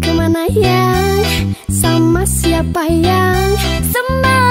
ke mana yang? Sama siapa yang? Sembah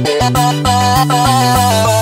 Bye.